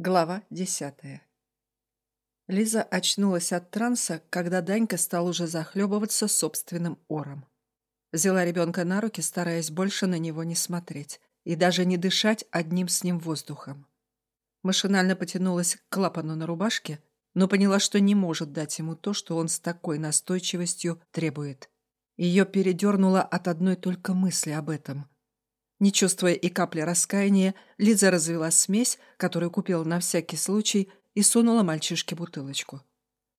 Глава десятая. Лиза очнулась от транса, когда Данька стал уже захлебываться собственным ором. Взяла ребенка на руки, стараясь больше на него не смотреть и даже не дышать одним с ним воздухом. Машинально потянулась к клапану на рубашке, но поняла, что не может дать ему то, что он с такой настойчивостью требует. Ее передернуло от одной только мысли об этом – не чувствуя и капли раскаяния, Лиза развела смесь, которую купила на всякий случай, и сунула мальчишке бутылочку.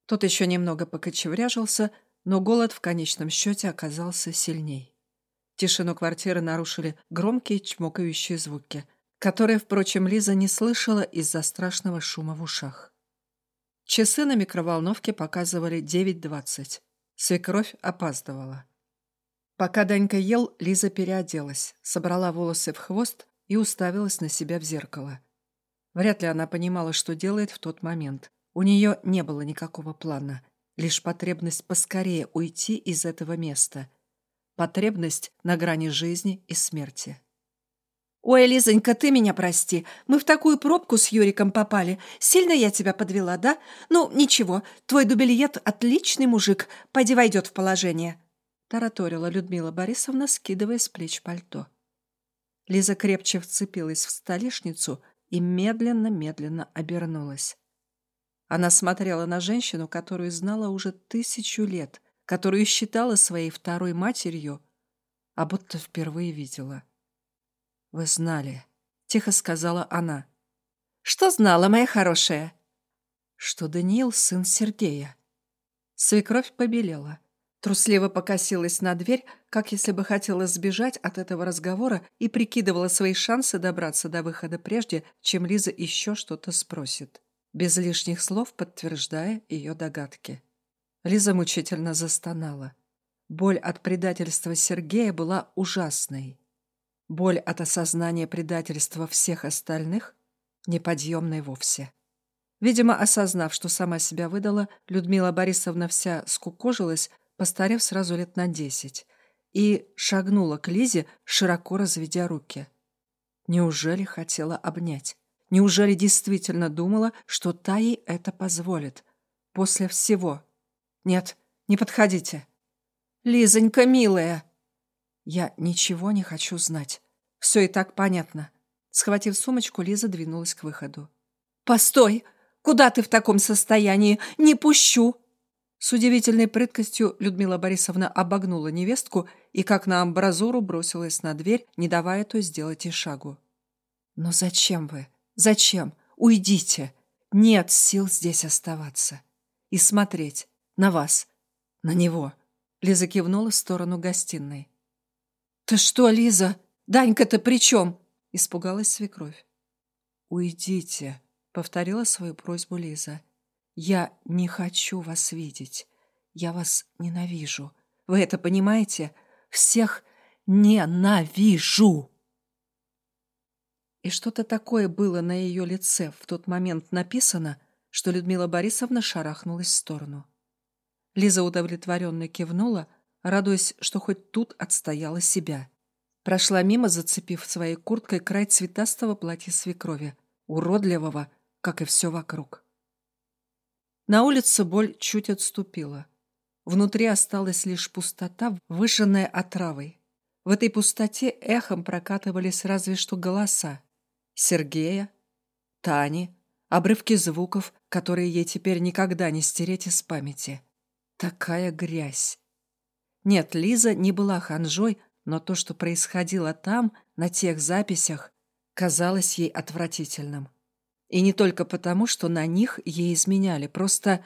Тот еще немного покочевряжился, но голод в конечном счете оказался сильней. Тишину квартиры нарушили громкие чмокающие звуки, которые, впрочем, Лиза не слышала из-за страшного шума в ушах. Часы на микроволновке показывали 9.20. Свекровь опаздывала. Пока Данька ел, Лиза переоделась, собрала волосы в хвост и уставилась на себя в зеркало. Вряд ли она понимала, что делает в тот момент. У нее не было никакого плана, лишь потребность поскорее уйти из этого места. Потребность на грани жизни и смерти. «Ой, Лизонька, ты меня прости. Мы в такую пробку с Юриком попали. Сильно я тебя подвела, да? Ну, ничего, твой дубельет – отличный мужик. Пойди войдет в положение» тараторила Людмила Борисовна, скидывая с плеч пальто. Лиза крепче вцепилась в столешницу и медленно-медленно обернулась. Она смотрела на женщину, которую знала уже тысячу лет, которую считала своей второй матерью, а будто впервые видела. «Вы знали», — тихо сказала она. «Что знала, моя хорошая?» «Что Даниил — сын Сергея». Свекровь побелела. Трусливо покосилась на дверь, как если бы хотела сбежать от этого разговора и прикидывала свои шансы добраться до выхода прежде, чем Лиза еще что-то спросит, без лишних слов подтверждая ее догадки. Лиза мучительно застонала. Боль от предательства Сергея была ужасной. Боль от осознания предательства всех остальных — неподъемной вовсе. Видимо, осознав, что сама себя выдала, Людмила Борисовна вся скукожилась, постарев сразу лет на десять, и шагнула к Лизе, широко разведя руки. Неужели хотела обнять? Неужели действительно думала, что та ей это позволит? После всего. Нет, не подходите. Лизонька, милая. Я ничего не хочу знать. Все и так понятно. Схватив сумочку, Лиза двинулась к выходу. «Постой! Куда ты в таком состоянии? Не пущу!» С удивительной прыткостью Людмила Борисовна обогнула невестку и, как на амбразуру, бросилась на дверь, не давая той сделать и шагу. «Но зачем вы? Зачем? Уйдите! Нет сил здесь оставаться. И смотреть на вас, на него!» Лиза кивнула в сторону гостиной. «Ты что, Лиза? Данька-то при чем?» — испугалась свекровь. «Уйдите», — повторила свою просьбу Лиза. Я не хочу вас видеть. Я вас ненавижу. Вы это понимаете? Всех ненавижу!» И что-то такое было на ее лице в тот момент написано, что Людмила Борисовна шарахнулась в сторону. Лиза удовлетворенно кивнула, радуясь, что хоть тут отстояла себя. Прошла мимо, зацепив своей курткой край цветастого платья свекрови, уродливого, как и все вокруг. На улице боль чуть отступила. Внутри осталась лишь пустота, выжженная отравой. В этой пустоте эхом прокатывались разве что голоса. Сергея, Тани, обрывки звуков, которые ей теперь никогда не стереть из памяти. Такая грязь. Нет, Лиза не была ханжой, но то, что происходило там, на тех записях, казалось ей отвратительным. И не только потому, что на них ей изменяли, просто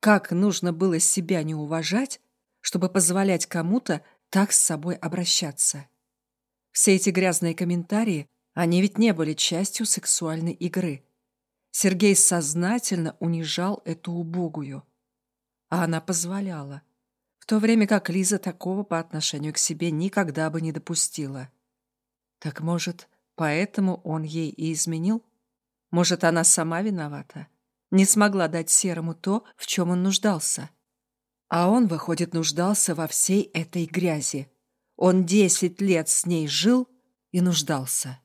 как нужно было себя не уважать, чтобы позволять кому-то так с собой обращаться. Все эти грязные комментарии, они ведь не были частью сексуальной игры. Сергей сознательно унижал эту убогую. А она позволяла. В то время как Лиза такого по отношению к себе никогда бы не допустила. Так может, поэтому он ей и изменил? Может, она сама виновата? Не смогла дать Серому то, в чем он нуждался. А он, выходит, нуждался во всей этой грязи. Он десять лет с ней жил и нуждался.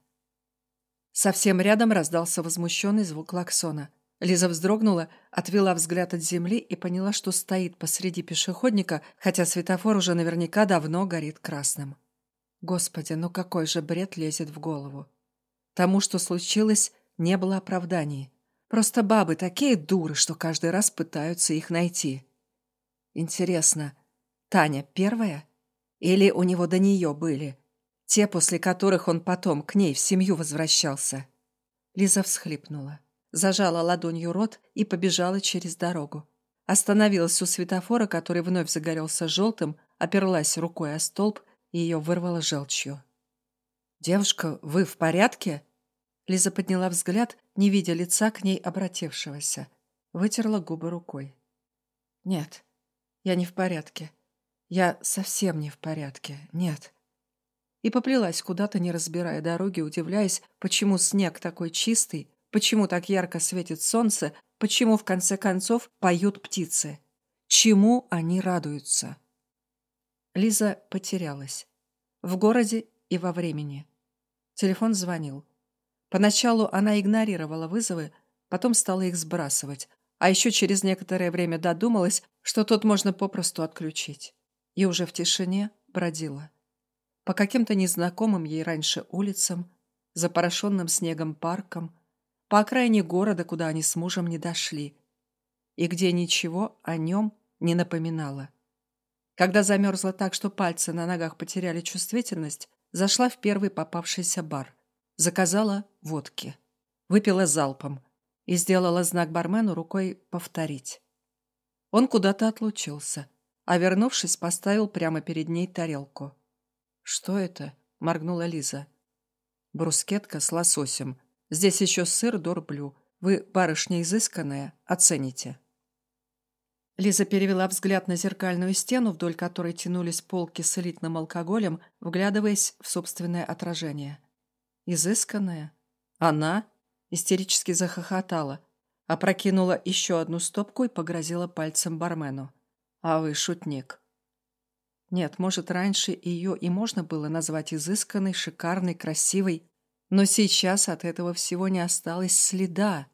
Совсем рядом раздался возмущенный звук клаксона. Лиза вздрогнула, отвела взгляд от земли и поняла, что стоит посреди пешеходника, хотя светофор уже наверняка давно горит красным. Господи, ну какой же бред лезет в голову. Тому, что случилось, не было оправданий. Просто бабы такие дуры, что каждый раз пытаются их найти. Интересно, Таня первая? Или у него до нее были? Те, после которых он потом к ней в семью возвращался. Лиза всхлипнула, зажала ладонью рот и побежала через дорогу. Остановилась у светофора, который вновь загорелся желтым, оперлась рукой о столб и ее вырвало желчью. «Девушка, вы в порядке?» Лиза подняла взгляд, не видя лица к ней обратившегося. Вытерла губы рукой. «Нет, я не в порядке. Я совсем не в порядке. Нет». И поплелась куда-то, не разбирая дороги, удивляясь, почему снег такой чистый, почему так ярко светит солнце, почему, в конце концов, поют птицы. Чему они радуются? Лиза потерялась. В городе и во времени. Телефон звонил. Поначалу она игнорировала вызовы, потом стала их сбрасывать, а еще через некоторое время додумалась, что тот можно попросту отключить. И уже в тишине бродила. По каким-то незнакомым ей раньше улицам, запорошенным снегом паркам, по окраине города, куда они с мужем не дошли, и где ничего о нем не напоминало. Когда замерзла так, что пальцы на ногах потеряли чувствительность, зашла в первый попавшийся бар. Заказала водки. Выпила залпом и сделала знак бармену рукой «повторить». Он куда-то отлучился, а вернувшись, поставил прямо перед ней тарелку. «Что это?» – моргнула Лиза. «Брускетка с лососем. Здесь еще сыр дорблю. Вы, барышня изысканная, оцените». Лиза перевела взгляд на зеркальную стену, вдоль которой тянулись полки с элитным алкоголем, вглядываясь в собственное отражение. Изысканная? Она? Истерически захохотала, опрокинула еще одну стопку и погрозила пальцем бармену. А вы шутник. Нет, может, раньше ее и можно было назвать изысканной, шикарной, красивой, но сейчас от этого всего не осталось следа.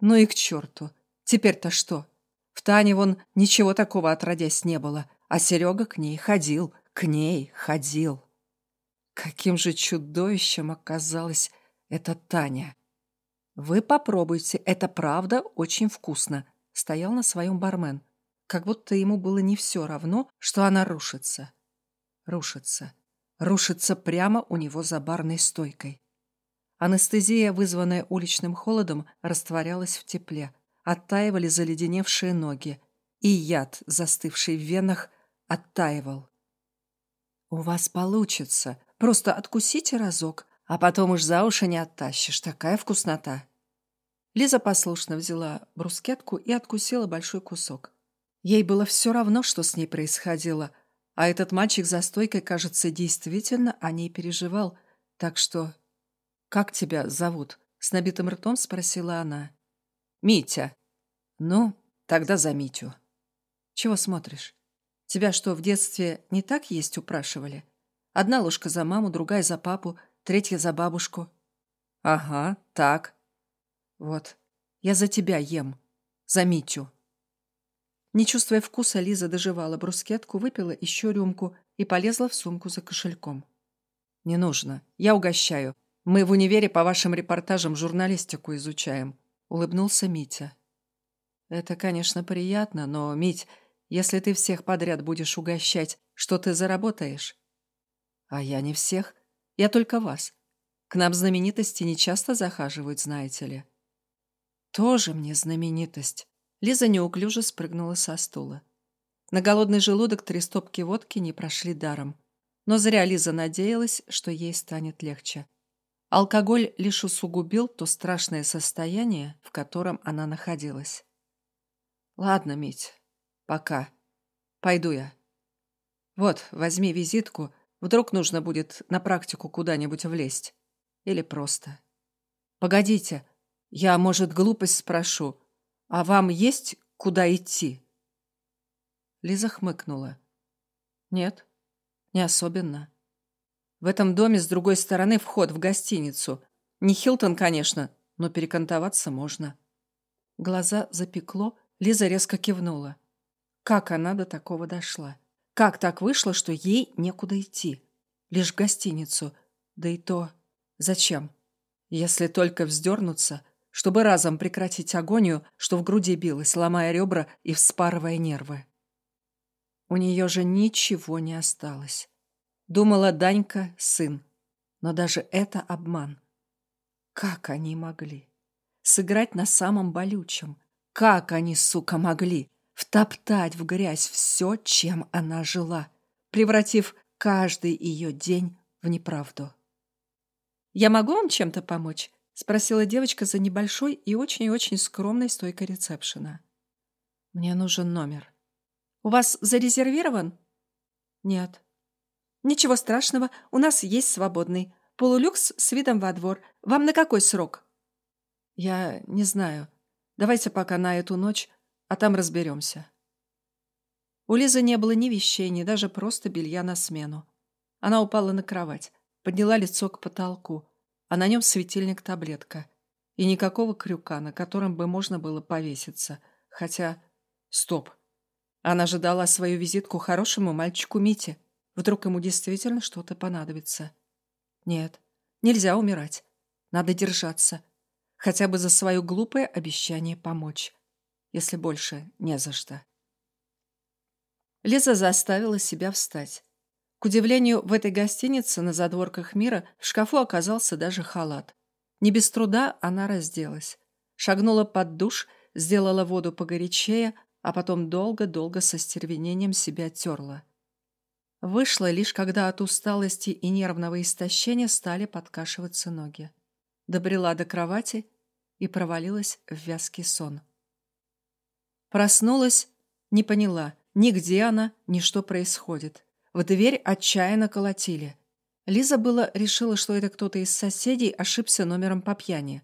Ну и к черту. Теперь-то что? В Тане вон ничего такого отродясь не было, а Серега к ней ходил, к ней ходил. Каким же чудовищем оказалась эта Таня. «Вы попробуйте, это правда очень вкусно», — стоял на своем бармен, как будто ему было не все равно, что она рушится. Рушится. Рушится прямо у него за барной стойкой. Анестезия, вызванная уличным холодом, растворялась в тепле, оттаивали заледеневшие ноги, и яд, застывший в венах, оттаивал. «У вас получится. Просто откусите разок, а потом уж за уши не оттащишь. Такая вкуснота!» Лиза послушно взяла брускетку и откусила большой кусок. Ей было все равно, что с ней происходило, а этот мальчик за стойкой, кажется, действительно о ней переживал. Так что... «Как тебя зовут?» — с набитым ртом спросила она. Митя. Ну, тогда за Митю. Чего смотришь? Тебя что, в детстве не так есть упрашивали? Одна ложка за маму, другая за папу, третья за бабушку. Ага, так. Вот, я за тебя ем. За Митю. Не чувствуя вкуса, Лиза доживала брускетку, выпила еще рюмку и полезла в сумку за кошельком. «Не нужно. Я угощаю. Мы в универе по вашим репортажам журналистику изучаем. — улыбнулся Митя. «Это, конечно, приятно, но, Мить, если ты всех подряд будешь угощать, что ты заработаешь?» «А я не всех. Я только вас. К нам знаменитости не часто захаживают, знаете ли». «Тоже мне знаменитость». Лиза неуклюже спрыгнула со стула. На голодный желудок три стопки водки не прошли даром. Но зря Лиза надеялась, что ей станет легче. Алкоголь лишь усугубил то страшное состояние, в котором она находилась. «Ладно, Мить, пока. Пойду я. Вот, возьми визитку, вдруг нужно будет на практику куда-нибудь влезть. Или просто. Погодите, я, может, глупость спрошу, а вам есть куда идти?» Лиза хмыкнула. «Нет, не особенно». В этом доме с другой стороны вход в гостиницу. Не Хилтон, конечно, но перекантоваться можно. Глаза запекло, Лиза резко кивнула. Как она до такого дошла? Как так вышло, что ей некуда идти? Лишь в гостиницу. Да и то... Зачем? Если только вздернуться, чтобы разом прекратить агонию, что в груди билась, ломая ребра и вспарывая нервы. У нее же ничего не осталось. Думала Данька — сын. Но даже это обман. Как они могли? Сыграть на самом болючем. Как они, сука, могли? Втоптать в грязь все, чем она жила, превратив каждый ее день в неправду. «Я могу вам чем-то помочь?» — спросила девочка за небольшой и очень-очень скромной стойкой ресепшена. «Мне нужен номер». «У вас зарезервирован?» «Нет». «Ничего страшного, у нас есть свободный. Полулюкс с видом во двор. Вам на какой срок?» «Я не знаю. Давайте пока на эту ночь, а там разберемся». У Лизы не было ни вещей, ни даже просто белья на смену. Она упала на кровать, подняла лицо к потолку, а на нем светильник-таблетка. И никакого крюка, на котором бы можно было повеситься. Хотя... Стоп. Она же дала свою визитку хорошему мальчику Мите. Вдруг ему действительно что-то понадобится. Нет, нельзя умирать. Надо держаться. Хотя бы за свое глупое обещание помочь. Если больше не за что. Лиза заставила себя встать. К удивлению, в этой гостинице на задворках мира в шкафу оказался даже халат. Не без труда она разделась. Шагнула под душ, сделала воду погорячее, а потом долго-долго со стервенением себя терла. Вышла лишь когда от усталости и нервного истощения стали подкашиваться ноги. Добрела до кровати и провалилась в вязкий сон. Проснулась, не поняла, ни где она, ни что происходит. В дверь отчаянно колотили. Лиза было решила, что это кто-то из соседей ошибся номером по пьяни.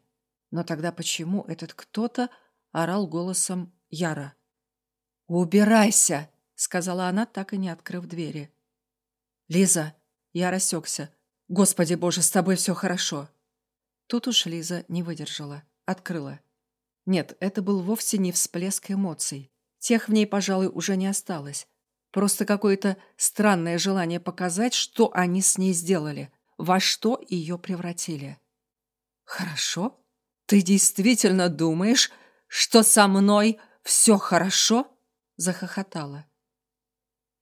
Но тогда почему этот кто-то орал голосом Яра? «Убирайся!» — сказала она, так и не открыв двери. «Лиза!» — я рассекся. «Господи боже, с тобой все хорошо!» Тут уж Лиза не выдержала, открыла. Нет, это был вовсе не всплеск эмоций. Тех в ней, пожалуй, уже не осталось. Просто какое-то странное желание показать, что они с ней сделали, во что ее превратили. «Хорошо? Ты действительно думаешь, что со мной все хорошо?» Захохотала.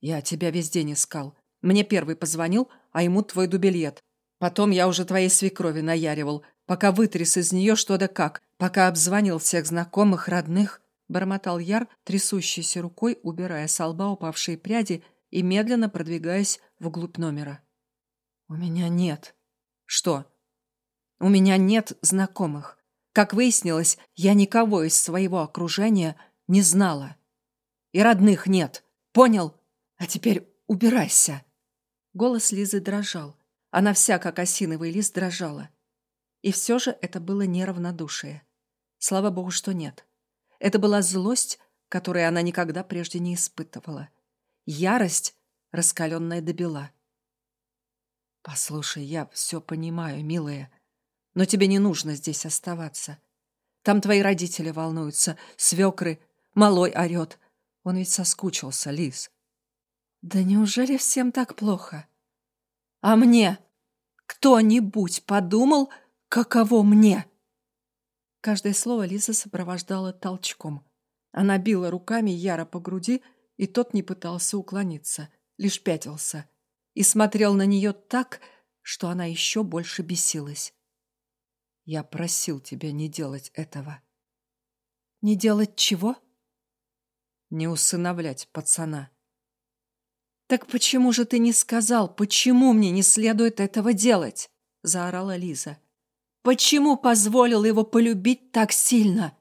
«Я тебя весь день искал. Мне первый позвонил, а ему твой дубельет. Потом я уже твоей свекрови наяривал, пока вытряс из нее что да как, пока обзвонил всех знакомых, родных, бормотал Яр, трясущейся рукой, убирая с лба упавшие пряди и медленно продвигаясь вглубь номера. «У меня нет». «Что?» «У меня нет знакомых. Как выяснилось, я никого из своего окружения не знала. И родных нет. Понял? А теперь убирайся». Голос Лизы дрожал. Она вся, как осиновый лист, дрожала. И все же это было неравнодушие. Слава богу, что нет. Это была злость, которую она никогда прежде не испытывала. Ярость, раскаленная до бела. «Послушай, я все понимаю, милая, но тебе не нужно здесь оставаться. Там твои родители волнуются, свекры, малой орет. Он ведь соскучился, Лиз. Да неужели всем так плохо? А мне? Кто-нибудь подумал, каково мне? Каждое слово Лиза сопровождала толчком. Она била руками Яра по груди, и тот не пытался уклониться, лишь пятился. И смотрел на нее так, что она еще больше бесилась. «Я просил тебя не делать этого». «Не делать чего?» «Не усыновлять пацана». «Так почему же ты не сказал, почему мне не следует этого делать?» – заорала Лиза. «Почему позволил его полюбить так сильно?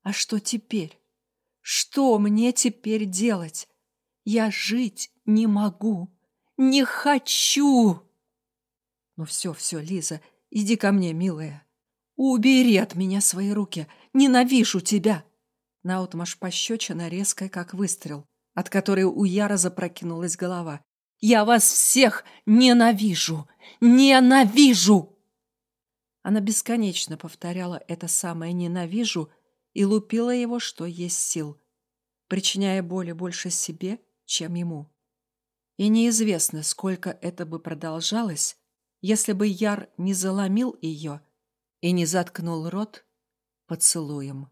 А что теперь? Что мне теперь делать? Я жить не могу, не хочу!» «Ну все, все, Лиза, иди ко мне, милая. Убери от меня свои руки, ненавижу тебя!» Наутмашь пощечина резкая, как выстрел от которой у Яра запрокинулась голова. «Я вас всех ненавижу! Ненавижу!» Она бесконечно повторяла это самое «ненавижу» и лупила его, что есть сил, причиняя боли больше себе, чем ему. И неизвестно, сколько это бы продолжалось, если бы Яр не заломил ее и не заткнул рот поцелуем.